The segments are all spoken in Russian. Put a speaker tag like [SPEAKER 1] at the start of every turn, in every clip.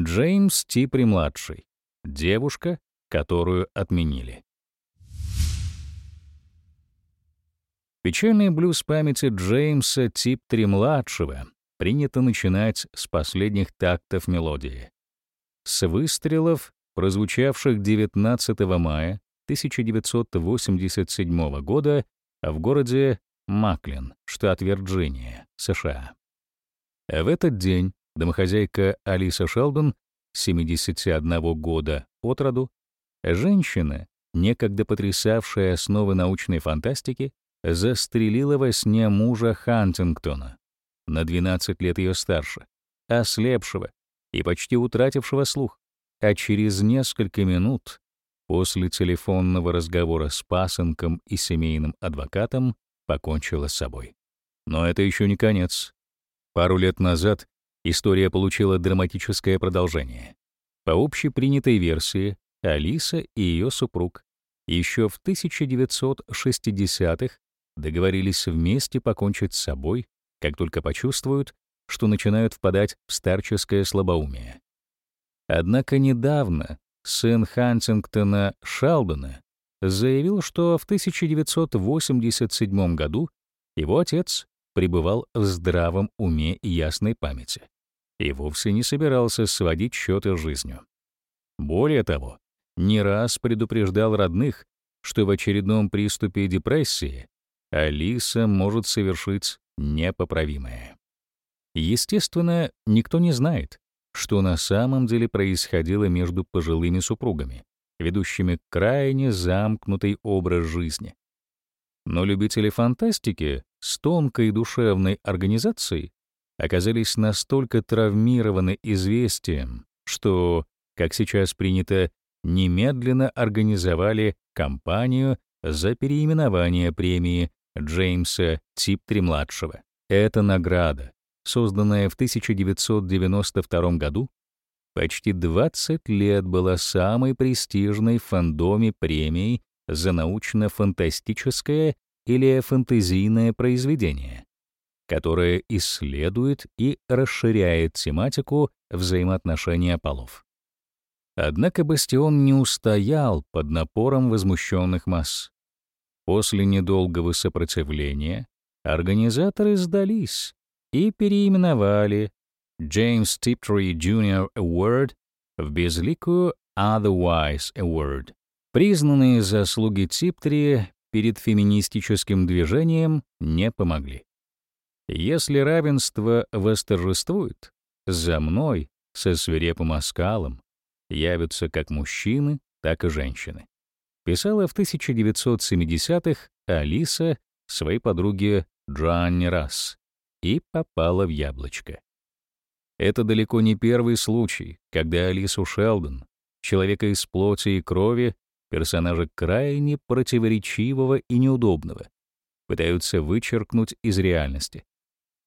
[SPEAKER 1] Джеймс Типри-младший. Девушка, которую отменили. Печальный блюз памяти Джеймса Типтри-младшего принято начинать с последних тактов мелодии. С выстрелов, прозвучавших 19 мая 1987 года в городе Маклин, штат Вирджиния, США. В этот день домохозяйка Алиса Шелдон, 71 года от роду, женщина, некогда потрясавшая основы научной фантастики, застрелила во сне мужа Хантингтона, на 12 лет ее старше, ослепшего и почти утратившего слух, а через несколько минут после телефонного разговора с пасынком и семейным адвокатом покончила с собой. Но это еще не конец. Пару лет назад история получила драматическое продолжение. По общепринятой версии, Алиса и ее супруг еще в 1960-х договорились вместе покончить с собой, как только почувствуют, что начинают впадать в старческое слабоумие. Однако недавно сын Хантингтона Шалдона заявил, что в 1987 году его отец пребывал в здравом уме и ясной памяти и вовсе не собирался сводить счеты с жизнью. Более того, не раз предупреждал родных, что в очередном приступе депрессии Алиса может совершить непоправимое. Естественно, никто не знает, что на самом деле происходило между пожилыми супругами, ведущими крайне замкнутый образ жизни. Но любители фантастики с тонкой душевной организацией оказались настолько травмированы известием, что, как сейчас принято, немедленно организовали кампанию за переименование премии Джеймса Типтри-младшего. Эта награда, созданная в 1992 году, почти 20 лет была самой престижной в фандоме премией за научно-фантастическое или фэнтезийное произведение, которое исследует и расширяет тематику взаимоотношения полов. Однако «Бастион» не устоял под напором возмущенных масс. После недолгого сопротивления организаторы сдались и переименовали James Tiptree Jr. Award в безликую Otherwise Award. Признанные заслуги Типтри перед феминистическим движением не помогли. Если равенство восторжествует, за мной со свирепым оскалом явятся как мужчины, так и женщины. Писала в 1970-х Алиса своей подруге Джанни Расс и попала в яблочко. Это далеко не первый случай, когда Алису Шелдон, человека из плоти и крови, персонажа крайне противоречивого и неудобного, пытаются вычеркнуть из реальности,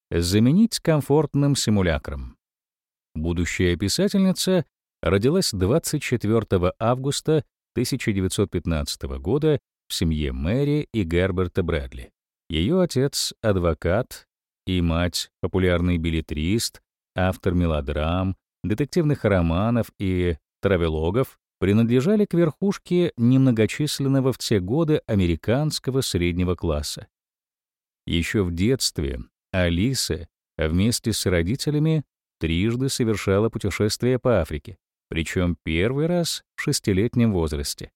[SPEAKER 1] заменить комфортным симулякром. Будущая писательница родилась 24 августа 1915 года в семье Мэри и Герберта Брэдли. Ее отец — адвокат, и мать — популярный билетрист, автор мелодрам, детективных романов и травелогов, принадлежали к верхушке немногочисленного в те годы американского среднего класса. Еще в детстве Алиса вместе с родителями трижды совершала путешествие по Африке, причем первый раз в шестилетнем возрасте.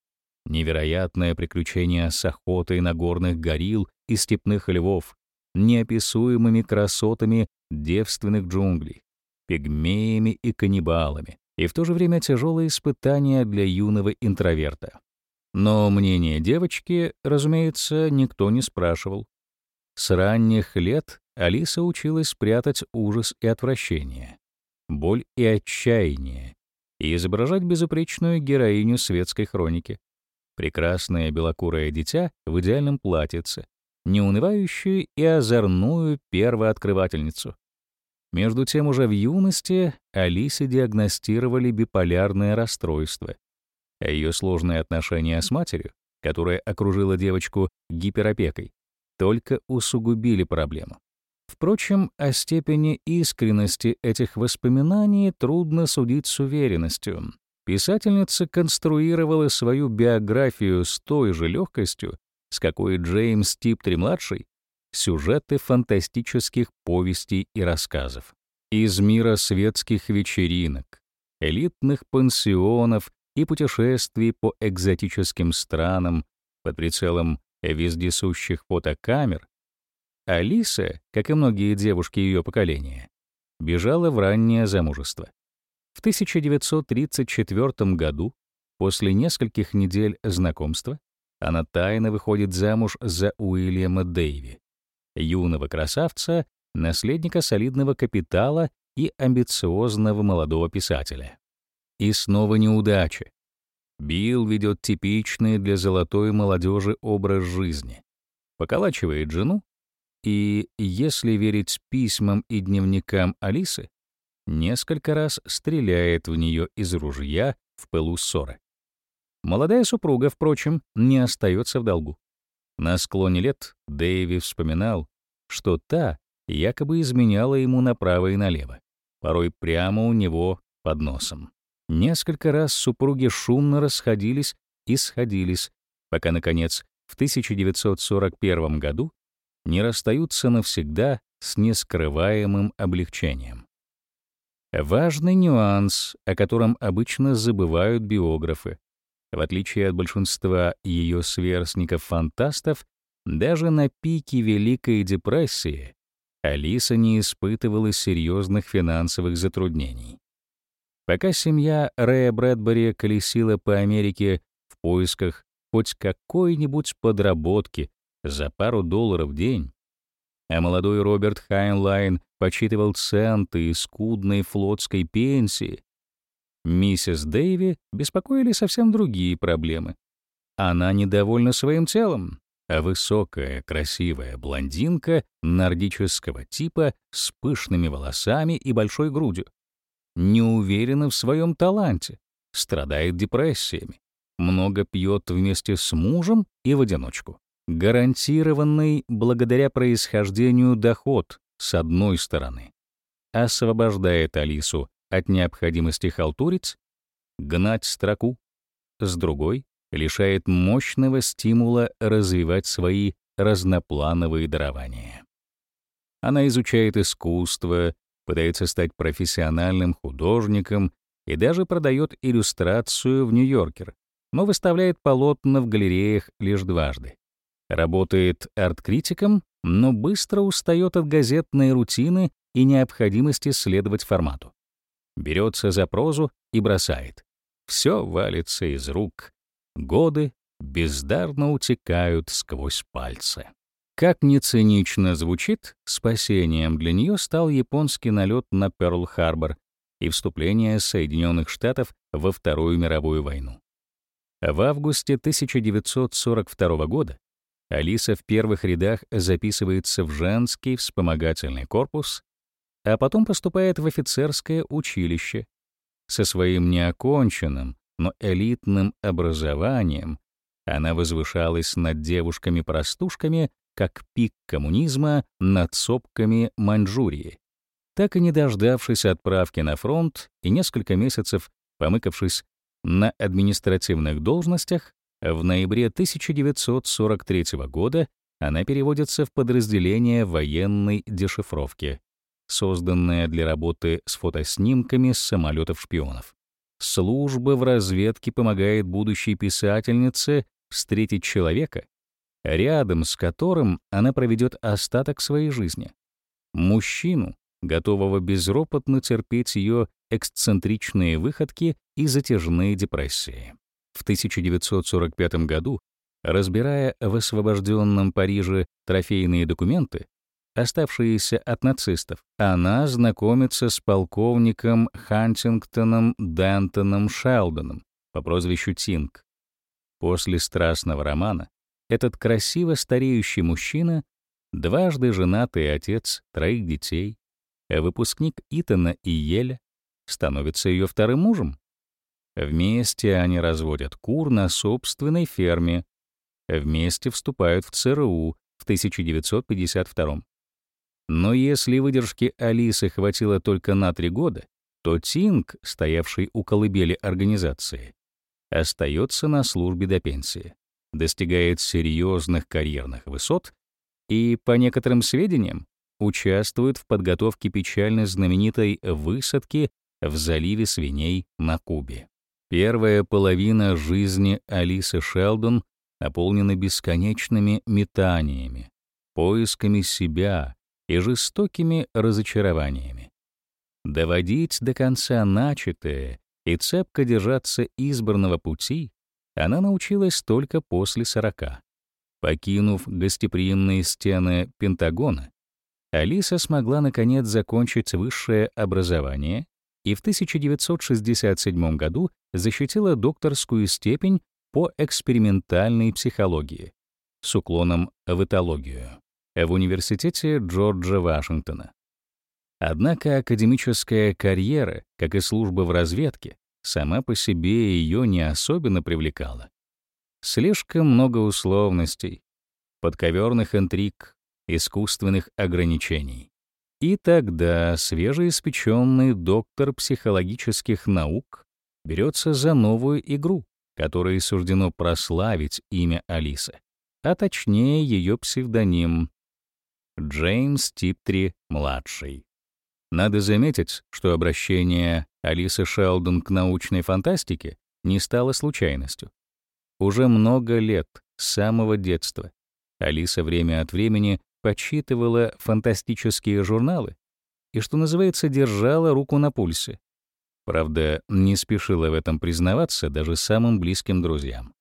[SPEAKER 1] Невероятное приключение с охотой на горных горилл и степных львов, неописуемыми красотами девственных джунглей, пигмеями и каннибалами, и в то же время тяжелое испытание для юного интроверта. Но мнение девочки, разумеется, никто не спрашивал. С ранних лет Алиса училась спрятать ужас и отвращение, боль и отчаяние, и изображать безупречную героиню светской хроники. Прекрасное белокурое дитя в идеальном платьице, неунывающую и озорную первооткрывательницу. Между тем уже в юности Алисе диагностировали биполярное расстройство, а ее сложные отношения с матерью, которая окружила девочку гиперопекой, только усугубили проблему. Впрочем, о степени искренности этих воспоминаний трудно судить с уверенностью. Писательница конструировала свою биографию с той же легкостью, с какой Джеймс Типтри-младший сюжеты фантастических повестей и рассказов. Из мира светских вечеринок, элитных пансионов и путешествий по экзотическим странам под прицелом вездесущих фотокамер, Алиса, как и многие девушки ее поколения, бежала в раннее замужество. В 1934 году, после нескольких недель знакомства, она тайно выходит замуж за Уильяма Дэйви, юного красавца, наследника солидного капитала и амбициозного молодого писателя. И снова неудача. Билл ведет типичный для золотой молодежи образ жизни. Поколачивает жену, и, если верить письмам и дневникам Алисы, несколько раз стреляет в нее из ружья в пылу ссоры. Молодая супруга, впрочем, не остается в долгу. На склоне лет Дэйви вспоминал, что та якобы изменяла ему направо и налево, порой прямо у него под носом. Несколько раз супруги шумно расходились и сходились, пока, наконец, в 1941 году не расстаются навсегда с нескрываемым облегчением. Важный нюанс, о котором обычно забывают биографы. В отличие от большинства ее сверстников-фантастов, даже на пике Великой депрессии Алиса не испытывала серьезных финансовых затруднений. Пока семья Рэя Брэдбери колесила по Америке в поисках хоть какой-нибудь подработки за пару долларов в день, а молодой Роберт Хайнлайн подсчитывал центы из скудной флотской пенсии, миссис Дэйви беспокоили совсем другие проблемы. Она недовольна своим телом, а высокая, красивая блондинка нордического типа с пышными волосами и большой грудью не уверена в своем таланте, страдает депрессиями, много пьет вместе с мужем и в одиночку. Гарантированный благодаря происхождению доход, с одной стороны, освобождает Алису от необходимости халтурить, гнать строку, с другой лишает мощного стимула развивать свои разноплановые дарования. Она изучает искусство, пытается стать профессиональным художником и даже продает иллюстрацию в Нью-Йоркер, но выставляет полотна в галереях лишь дважды. Работает арт-критиком, но быстро устает от газетной рутины и необходимости следовать формату. Берется за прозу и бросает. Все валится из рук. Годы бездарно утекают сквозь пальцы. Как ни цинично звучит, спасением для нее стал японский налет на Пёрл-Харбор и вступление Соединенных Штатов во Вторую мировую войну. В августе 1942 года Алиса в первых рядах записывается в женский вспомогательный корпус, а потом поступает в офицерское училище. Со своим неоконченным, но элитным образованием она возвышалась над девушками-простушками как пик коммунизма над сопками Маньчжурии. Так и не дождавшись отправки на фронт и несколько месяцев помыкавшись на административных должностях, в ноябре 1943 года она переводится в подразделение военной дешифровки, созданное для работы с фотоснимками с самолетов-шпионов. Служба в разведке помогает будущей писательнице встретить человека, рядом с которым она проведет остаток своей жизни. Мужчину, готового безропотно терпеть ее эксцентричные выходки и затяжные депрессии. В 1945 году, разбирая в освобожденном Париже трофейные документы, оставшиеся от нацистов, она знакомится с полковником Хантингтоном Дентоном Шелдоном по прозвищу Тинг. После страстного романа этот красиво стареющий мужчина, дважды женатый отец троих детей, выпускник Итана и Еля, становится ее вторым мужем. Вместе они разводят кур на собственной ферме, вместе вступают в ЦРУ в 1952 Но если выдержки Алисы хватило только на три года, то Тинг, стоявший у колыбели организации, остается на службе до пенсии, достигает серьезных карьерных высот и, по некоторым сведениям, участвует в подготовке печально знаменитой высадки в заливе свиней на Кубе. Первая половина жизни Алисы Шелдон наполнена бесконечными метаниями, поисками себя и жестокими разочарованиями. Доводить до конца начатое и цепко держаться избранного пути она научилась только после сорока. Покинув гостеприимные стены Пентагона, Алиса смогла наконец закончить высшее образование и в 1967 году защитила докторскую степень по экспериментальной психологии с уклоном в этологию в Университете Джорджа Вашингтона. Однако академическая карьера, как и служба в разведке, сама по себе ее не особенно привлекала. Слишком много условностей, подковерных интриг, искусственных ограничений. И тогда свежеиспеченный доктор психологических наук берется за новую игру, которой суждено прославить имя Алисы, а точнее ее псевдоним — Джеймс Типтри-младший. Надо заметить, что обращение Алисы Шелдон к научной фантастике не стало случайностью. Уже много лет, с самого детства, Алиса время от времени почитывала фантастические журналы и, что называется, держала руку на пульсе. Правда, не спешила в этом признаваться даже самым близким друзьям.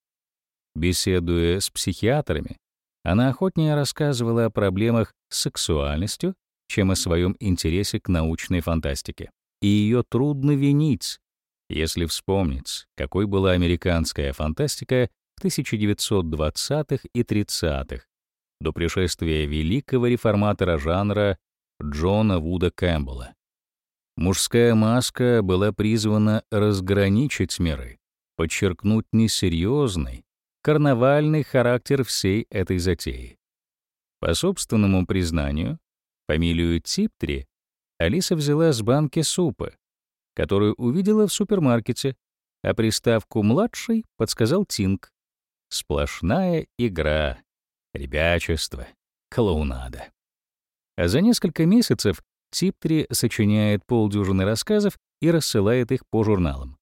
[SPEAKER 1] Беседуя с психиатрами, она охотнее рассказывала о проблемах с сексуальностью чем о своем интересе к научной фантастике. И ее трудно винить, если вспомнить, какой была американская фантастика в 1920-х и 30-х, до пришествия великого реформатора жанра Джона Вуда Кэмпбелла. Мужская маска была призвана разграничить миры, подчеркнуть несерьезный, карнавальный характер всей этой затеи. По собственному признанию, Фамилию Типтри Алиса взяла с банки супа, которую увидела в супермаркете, а приставку «младший» подсказал Тинг. Сплошная игра, ребячество, клоунада. А за несколько месяцев Типтри сочиняет полдюжины рассказов и рассылает их по журналам,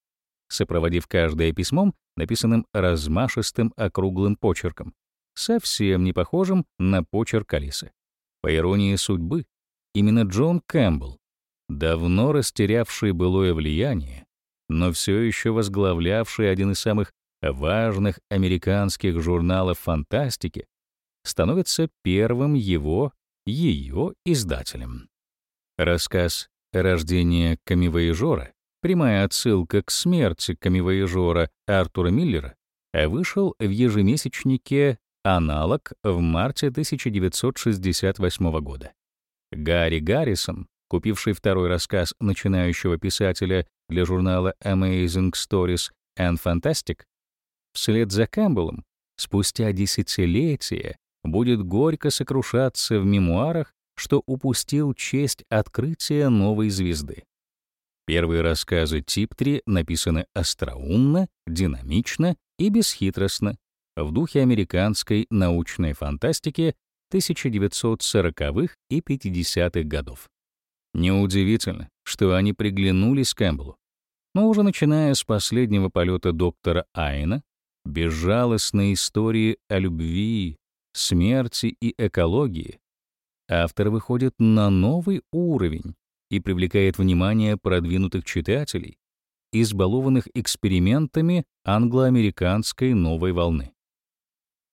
[SPEAKER 1] сопроводив каждое письмом, написанным размашистым округлым почерком, совсем не похожим на почерк Алисы. По иронии судьбы, именно Джон Кэмпбелл, давно растерявший былое влияние, но все еще возглавлявший один из самых важных американских журналов фантастики, становится первым его, ее издателем. Рассказ «Рождение камевояжора» прямая отсылка к смерти камевояжора Артура Миллера, вышел в ежемесячнике аналог в марте 1968 года. Гарри Гаррисон, купивший второй рассказ начинающего писателя для журнала Amazing Stories and Fantastic, вслед за Кэмпбеллом спустя десятилетия будет горько сокрушаться в мемуарах, что упустил честь открытия новой звезды. Первые рассказы Типтри написаны остроумно, динамично и бесхитростно, в духе американской научной фантастики 1940-х и 50-х годов. Неудивительно, что они приглянулись Кэмпбеллу. Но уже начиная с последнего полета доктора Айна, безжалостной истории о любви, смерти и экологии, автор выходит на новый уровень и привлекает внимание продвинутых читателей, избалованных экспериментами англо-американской новой волны.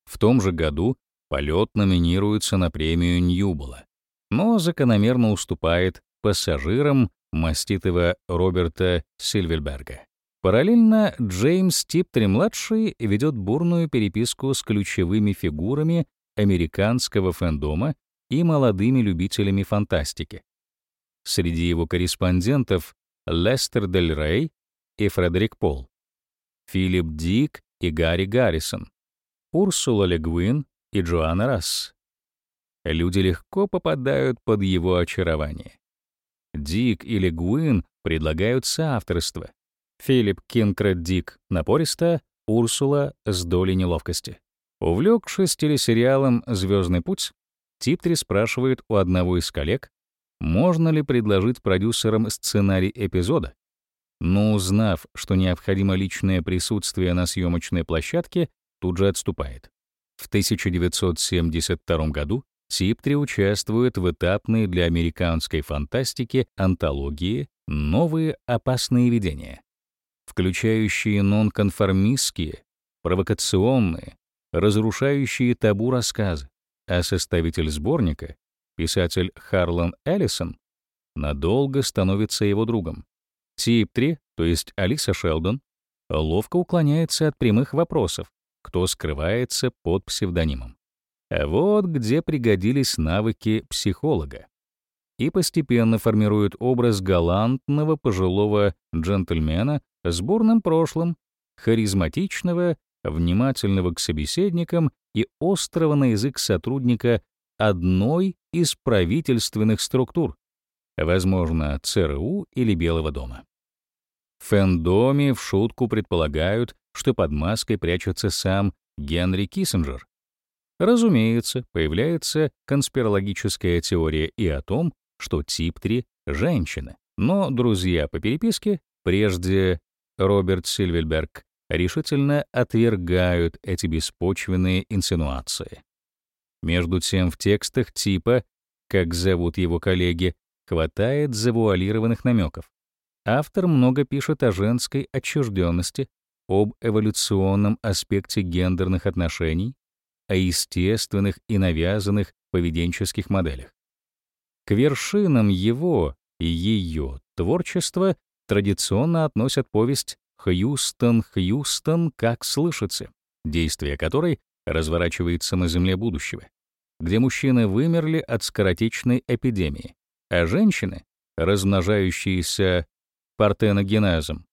[SPEAKER 1] В том же году полет номинируется на премию Ньюбола, но закономерно уступает пассажирам маститого Роберта Сильверберга. Параллельно Джеймс Типтри-младший ведет бурную переписку с ключевыми фигурами американского фэндома и молодыми любителями фантастики. Среди его корреспондентов Лестер Дель Рей и Фредерик Пол, Филипп Дик и Гарри Гаррисон, Урсула Легуин и Джоанна Расс. люди легко попадают под его очарование. Дик или Гуин предлагают соавторство. Филипп Кинкред Дик напористо, Урсула с долей неловкости. Увлекшись телесериалом «Звездный путь», Типтри спрашивает у одного из коллег, можно ли предложить продюсерам сценарий эпизода, но узнав, что необходимо личное присутствие на съемочной площадке, тут же отступает. В 1972 году Типтри участвует в этапной для американской фантастики антологии «Новые опасные видения», включающие нонконформистские, провокационные, разрушающие табу рассказы, а составитель сборника, писатель Харлан Эллисон, надолго становится его другом. Тип 3, то есть Алиса Шелдон, ловко уклоняется от прямых вопросов, кто скрывается под псевдонимом. Вот где пригодились навыки психолога. И постепенно формирует образ галантного пожилого джентльмена с бурным прошлым, харизматичного, внимательного к собеседникам и острого на язык сотрудника одной из правительственных структур, возможно, ЦРУ или Белого дома. В фэндоме в шутку предполагают, что под маской прячется сам Генри Киссинджер. Разумеется, появляется конспирологическая теория и о том, что тип 3 — женщина, но друзья по переписке, прежде Роберт Сильвельберг, решительно отвергают эти беспочвенные инсинуации. Между тем в текстах типа, как зовут его коллеги, хватает завуалированных намеков. Автор много пишет о женской отчужденности, об эволюционном аспекте гендерных отношений, о естественных и навязанных поведенческих моделях. К вершинам его и ее творчества традиционно относят повесть «Хьюстон, Хьюстон, как слышится», действие которой разворачивается на земле будущего, где мужчины вымерли от скоротечной эпидемии, а женщины, размножающиеся партеногенезом,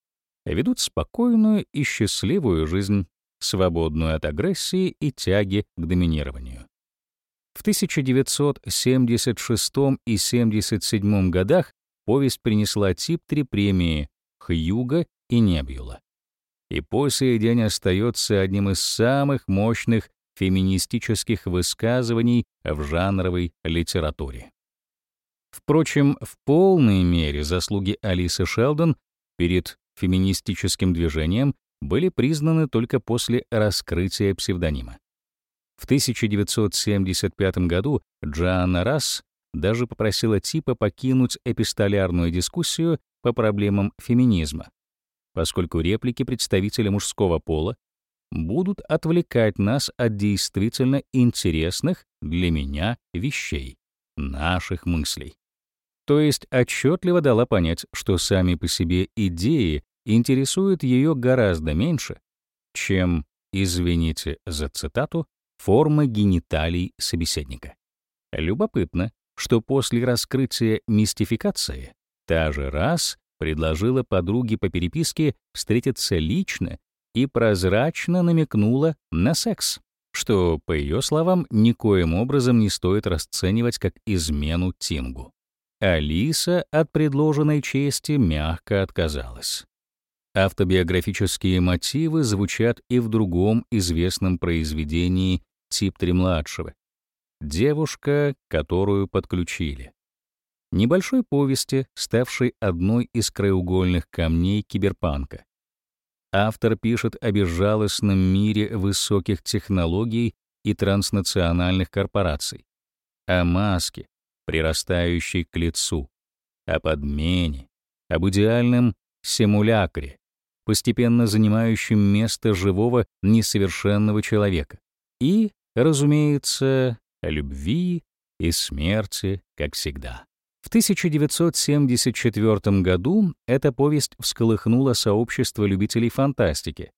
[SPEAKER 1] ведут спокойную и счастливую жизнь, свободную от агрессии и тяги к доминированию. В 1976 и 1977 годах повесть принесла тип три премии «Хьюга» и «Небюла» и по сей день остается одним из самых мощных феминистических высказываний в жанровой литературе. Впрочем, в полной мере заслуги Алисы Шелдон перед феминистическим движением были признаны только после раскрытия псевдонима. В 1975 году Джоанна Расс даже попросила Типа покинуть эпистолярную дискуссию по проблемам феминизма, поскольку реплики представителя мужского пола будут отвлекать нас от действительно интересных для меня вещей, наших мыслей. То есть отчетливо дала понять, что сами по себе идеи интересуют ее гораздо меньше, чем, извините за цитату, форма гениталий собеседника. Любопытно, что после раскрытия мистификации та же раз предложила подруге по переписке встретиться лично и прозрачно намекнула на секс, что, по ее словам, никоим образом не стоит расценивать как измену Тингу. Алиса от предложенной чести мягко отказалась. Автобиографические мотивы звучат и в другом известном произведении Тип-3-младшего «Девушка, которую подключили» небольшой повести, ставшей одной из краеугольных камней киберпанка. Автор пишет о безжалостном мире высоких технологий и транснациональных корпораций, о маске, прирастающей к лицу, о подмене, об идеальном симулякре, постепенно занимающем место живого несовершенного человека, и, разумеется, о любви и смерти, как всегда. В 1974 году эта повесть всколыхнула сообщество любителей фантастики,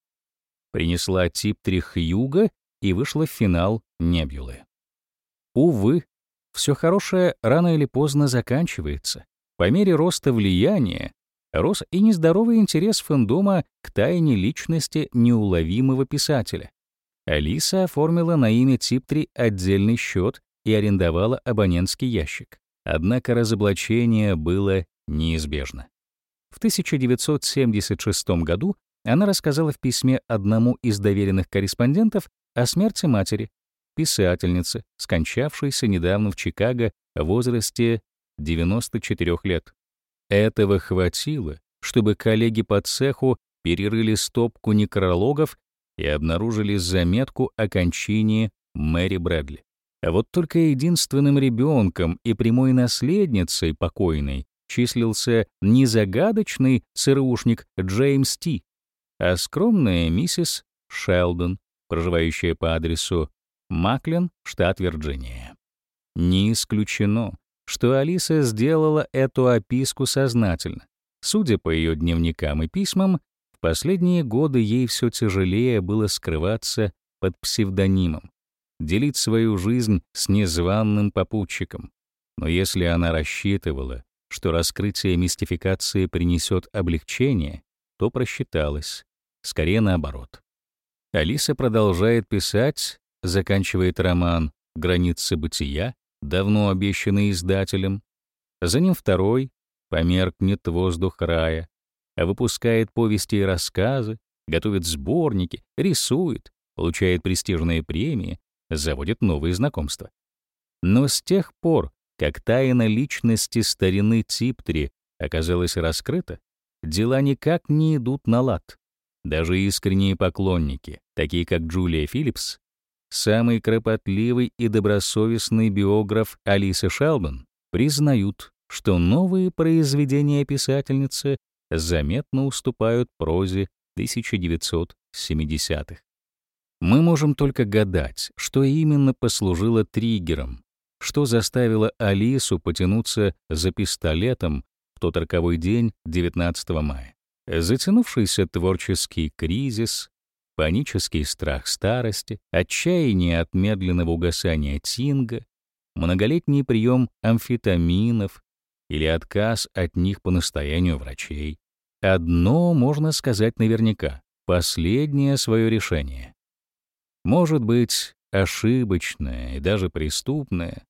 [SPEAKER 1] принесла тип Трихюга и вышла в финал Небюлы. Увы, все хорошее рано или поздно заканчивается. По мере роста влияния рос и нездоровый интерес фэндома к тайне личности неуловимого писателя. Алиса оформила на имя Типтри отдельный счет и арендовала абонентский ящик. Однако разоблачение было неизбежно. В 1976 году она рассказала в письме одному из доверенных корреспондентов о смерти матери, писательницы, скончавшейся недавно в Чикаго в возрасте 94 лет. Этого хватило, чтобы коллеги по цеху перерыли стопку некрологов и обнаружили заметку о кончине Мэри Брэдли. А вот только единственным ребенком и прямой наследницей покойной числился не загадочный ЦРУшник Джеймс Ти, а скромная миссис Шелдон, проживающая по адресу Маклин, штат Вирджиния. Не исключено, что Алиса сделала эту описку сознательно. Судя по ее дневникам и письмам, в последние годы ей все тяжелее было скрываться под псевдонимом, делить свою жизнь с незваным попутчиком. Но если она рассчитывала, что раскрытие мистификации принесет облегчение, то просчиталась, скорее наоборот. Алиса продолжает писать, заканчивает роман «Границы бытия», давно обещанный издателем, за ним второй «Померкнет воздух рая», выпускает повести и рассказы, готовит сборники, рисует, получает престижные премии, заводит новые знакомства. Но с тех пор, как тайна личности старины Типтри оказалась раскрыта, дела никак не идут на лад. Даже искренние поклонники, такие как Джулия Филлипс, самый кропотливый и добросовестный биограф Алисы Шелдон, признают, что новые произведения писательницы заметно уступают прозе 1970-х. Мы можем только гадать, что именно послужило триггером, что заставило Алису потянуться за пистолетом в тот роковой день 19 мая. Затянувшийся творческий кризис, панический страх старости, отчаяние от медленного угасания тинга, многолетний прием амфетаминов или отказ от них по настоянию врачей. Одно можно сказать наверняка — последнее свое решение. Может быть, ошибочное и даже преступное,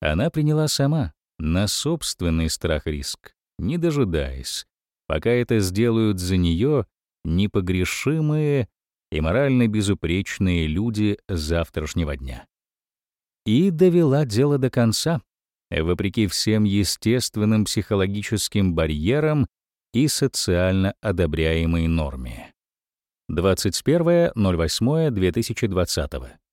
[SPEAKER 1] она приняла сама, на собственный страх-риск, не дожидаясь, пока это сделают за нее непогрешимые и морально безупречные люди завтрашнего дня. И довела дело до конца, вопреки всем естественным психологическим барьерам и социально одобряемой норме. 21.08.2020